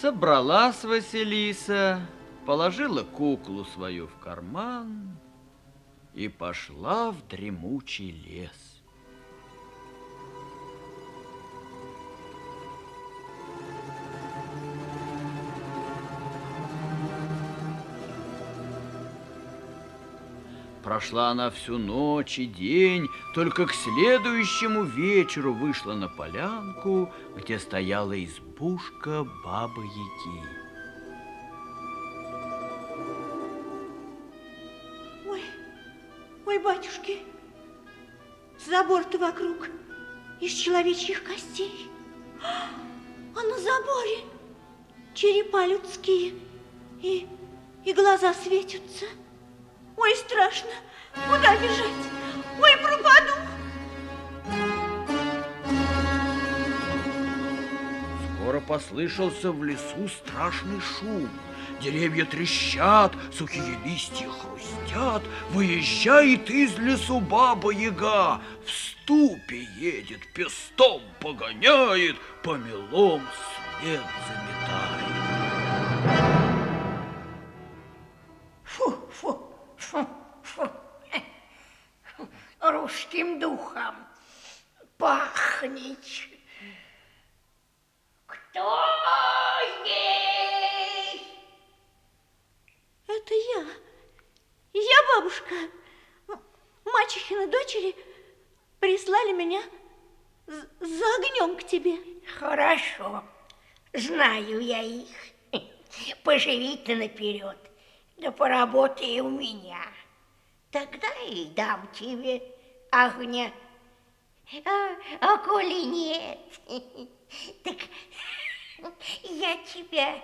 Собралась Василиса, положила куклу свою в карман и пошла в дремучий лес. Прошла она всю ночь и день, только к следующему вечеру вышла на полянку, где стояла избушка Бабы-Яги. Ой, ой, батюшки, забор-то вокруг из человечьих костей, а на заборе черепа людские и, и глаза светятся. Ой, страшно. Куда бежать? Ой, пропаду. Скоро послышался в лесу страшный шум. Деревья трещат, сухие листья хрустят. Выезжает из лесу баба-яга. В ступе едет, пестом погоняет, помелом след заметает. Духом пахнет. Кто здесь? Это я. Я бабушка. Мачехина дочери прислали меня за огнем к тебе. Хорошо. Знаю я их. Поживи ты наперед. Да поработай у меня. Тогда и дам тебе огня. А, а коли нет, так я тебя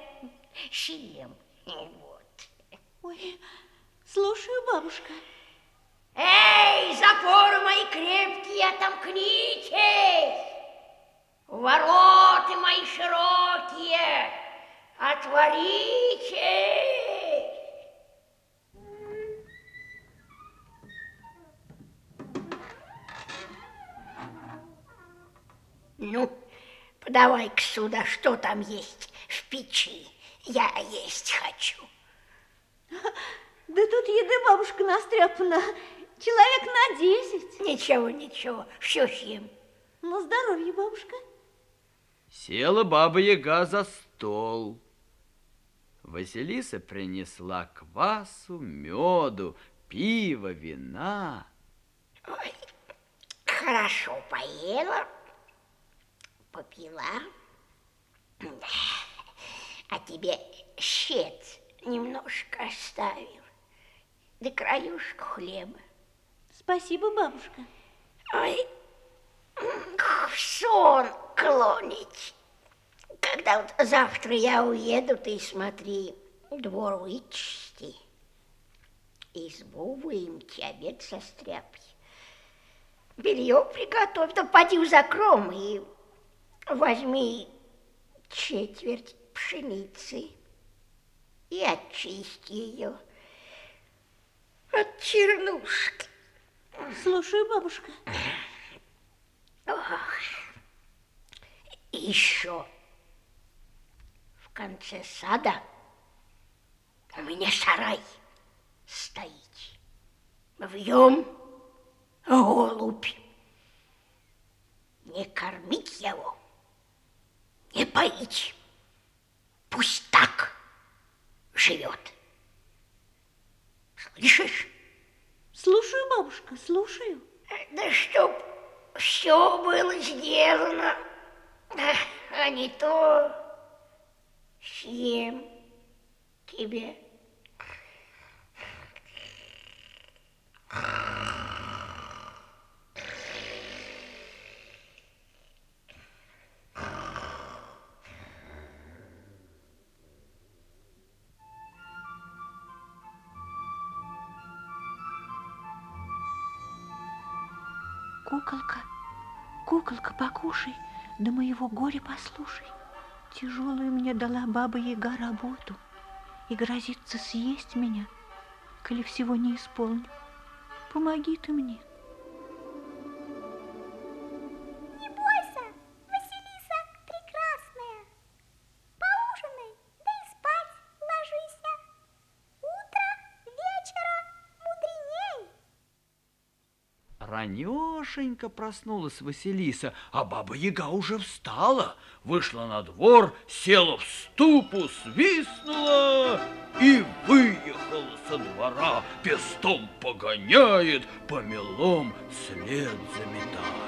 съем. Вот. Ой, слушаю, бабушка. Эй, запоры мои крепкие, отомкнитесь! Вороты мои широкие, отворите! Ну, подавай-ка сюда, что там есть в печи. Я есть хочу. Да тут еды, бабушка, настряпана. Человек на десять. Ничего, ничего, все съем. На здоровье, бабушка. Села баба-яга за стол. Василиса принесла квасу, меду, пива, вина. Ой, хорошо поела попила, а тебе щец немножко оставил, да краюшку хлеба. Спасибо, бабушка. Ой, в сон клонить. Когда вот завтра я уеду, ты смотри, двор вычисти, избу выемти, обед состряпай. Белье приготовь, да поди в закром и возьми четверть пшеницы и очисти ее от чернушки. Слушаю, бабушка. Ох. еще в конце сада у меня сарай стоит. В нем голубь. Не поить. Пусть так живет. Слышишь? Слушаю, бабушка, слушаю. Да чтоб все было сделано, а не то съем тебе. Куколка, куколка, покушай, да моего горя послушай. Тяжелую мне дала баба-яга работу и грозится съесть меня, коли всего не исполню. Помоги ты мне. Ранешенько проснулась Василиса, а баба-яга уже встала, вышла на двор, села в ступу, свистнула и выехала со двора, пестом погоняет, по мелом след заметает.